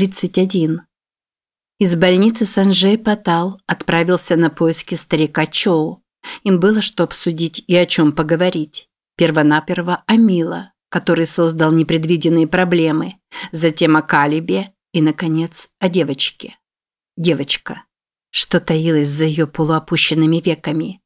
31. Из больницы Санжей Патал отправился на поиски старика Чоу. Им было что обсудить и о чем поговорить. Первонаперво о Мила, который создал непредвиденные проблемы, затем о Калибе и, наконец, о девочке. Девочка. Что таилось за ее полуопущенными веками?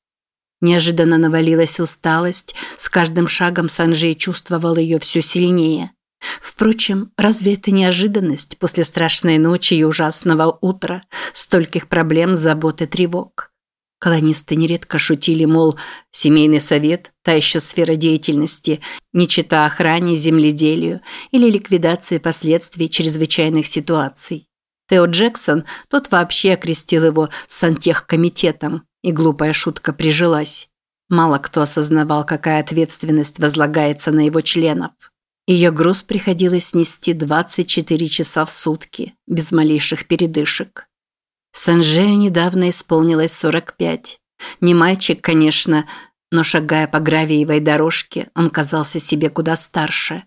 Неожиданно навалилась усталость, с каждым шагом Санжей чувствовал ее все сильнее. Впрочем, разве это неожиданность после страшной ночи и ужасного утра, стольких проблем, забот и тревог? Колонисты нередко шутили, мол, семейный совет – та еще сфера деятельности, не чита охране, земледелию или ликвидации последствий чрезвычайных ситуаций. Тео Джексон, тот вообще окрестил его сантехкомитетом, и глупая шутка прижилась. Мало кто осознавал, какая ответственность возлагается на его членов. Ее груз приходилось нести 24 часа в сутки, без малейших передышек. Санжею недавно исполнилось 45. Не мальчик, конечно, но шагая по гравиевой дорожке, он казался себе куда старше.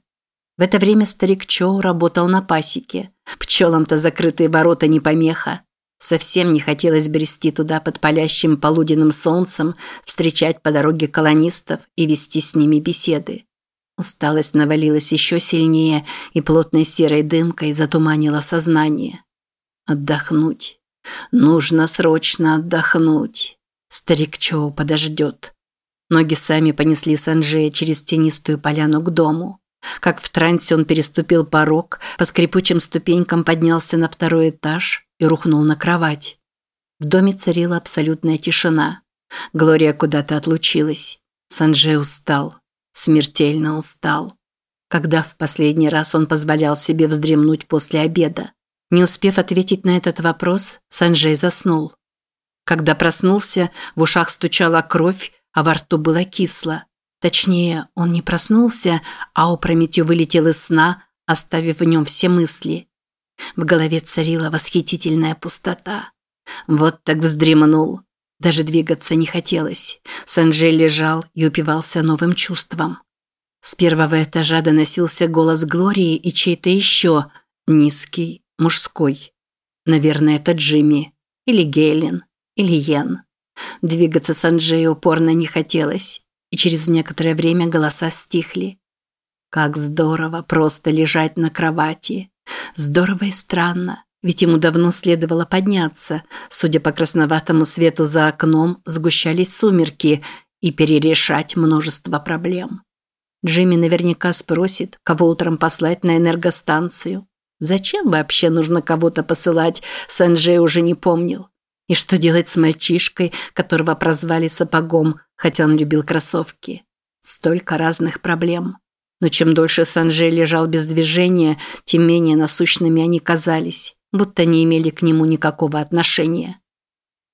В это время старик Чоу работал на пасеке. Пчелам-то закрытые ворота не помеха. Совсем не хотелось брести туда под палящим полуденным солнцем, встречать по дороге колонистов и вести с ними беседы. Усталость навалилась еще сильнее и плотной серой дымкой затуманила сознание. Отдохнуть. Нужно срочно отдохнуть. Старик Чоу подождет. Ноги сами понесли Санджея через тенистую поляну к дому. Как в трансе он переступил порог, по скрипучим ступенькам поднялся на второй этаж и рухнул на кровать. В доме царила абсолютная тишина. Глория куда-то отлучилась. Санджей устал смертельно устал. Когда в последний раз он позволял себе вздремнуть после обеда? Не успев ответить на этот вопрос, Санджей заснул. Когда проснулся, в ушах стучала кровь, а во рту было кисло. Точнее, он не проснулся, а опрометью вылетел из сна, оставив в нем все мысли. В голове царила восхитительная пустота. Вот так вздремнул. Даже двигаться не хотелось. Санджей лежал и упивался новым чувством. С первого этажа доносился голос Глории и чей-то еще, низкий, мужской. Наверное, это Джимми. Или Гейлин. Или Йен. Двигаться Санджею упорно не хотелось, и через некоторое время голоса стихли. Как здорово просто лежать на кровати. Здорово и странно. Ведь ему давно следовало подняться. Судя по красноватому свету за окном, сгущались сумерки и перерешать множество проблем. Джимми наверняка спросит, кого утром послать на энергостанцию. Зачем вообще нужно кого-то посылать, Санджей уже не помнил. И что делать с мальчишкой, которого прозвали сапогом, хотя он любил кроссовки? Столько разных проблем. Но чем дольше Санджей лежал без движения, тем менее насущными они казались будто не имели к нему никакого отношения.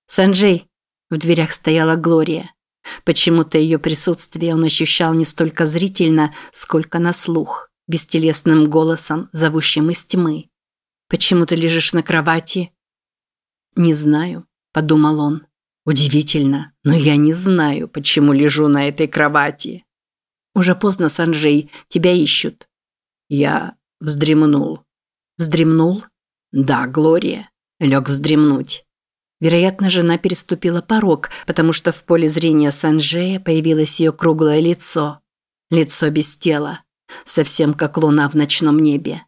«Санджей!» – в дверях стояла Глория. Почему-то ее присутствие он ощущал не столько зрительно, сколько на слух, бестелесным голосом, зовущим из тьмы. «Почему ты лежишь на кровати?» «Не знаю», – подумал он. «Удивительно, но я не знаю, почему лежу на этой кровати». «Уже поздно, Санджей, тебя ищут». Я вздремнул. «Вздремнул?» Да, Глория. Лег вздремнуть. Вероятно, жена переступила порог, потому что в поле зрения Санжея появилось ее круглое лицо. Лицо без тела. Совсем как луна в ночном небе.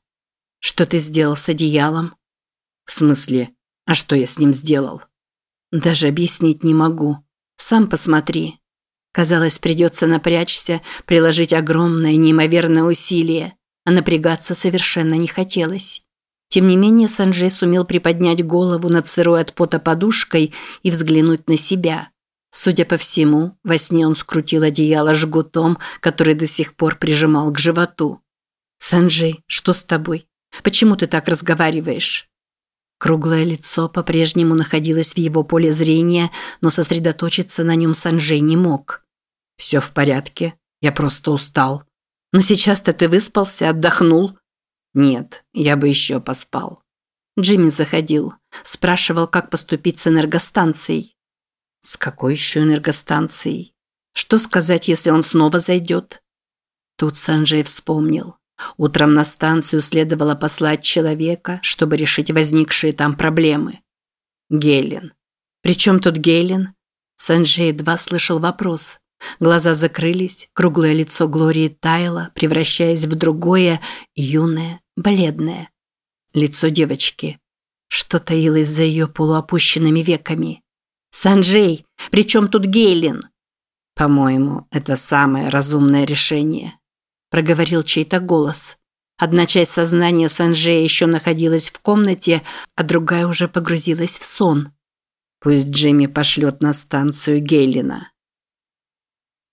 «Что ты сделал с одеялом?» «В смысле? А что я с ним сделал?» «Даже объяснить не могу. Сам посмотри». Казалось, придется напрячься, приложить огромное неимоверное усилие, а напрягаться совершенно не хотелось. Тем не менее, Санджей сумел приподнять голову над сырой от пота подушкой и взглянуть на себя. Судя по всему, во сне он скрутил одеяло жгутом, который до сих пор прижимал к животу. «Санджей, что с тобой? Почему ты так разговариваешь?» Круглое лицо по-прежнему находилось в его поле зрения, но сосредоточиться на нем Санджей не мог. «Все в порядке. Я просто устал. Но сейчас-то ты выспался, отдохнул. Нет, я бы еще поспал. Джимми заходил. Спрашивал, как поступить с энергостанцией. С какой еще энергостанцией? Что сказать, если он снова зайдет? Тут Санджей вспомнил. Утром на станцию следовало послать человека, чтобы решить возникшие там проблемы. Гейлин. Причем тут Гейлин? Санджей едва слышал вопрос. Глаза закрылись, круглое лицо Глории таяло, превращаясь в другое, юное, бледное. Лицо девочки. Что таилось за ее полуопущенными веками? «Санджей, при чем тут Гейлин?» «По-моему, это самое разумное решение», – проговорил чей-то голос. Одна часть сознания Санджея еще находилась в комнате, а другая уже погрузилась в сон. «Пусть Джимми пошлет на станцию Гейлина».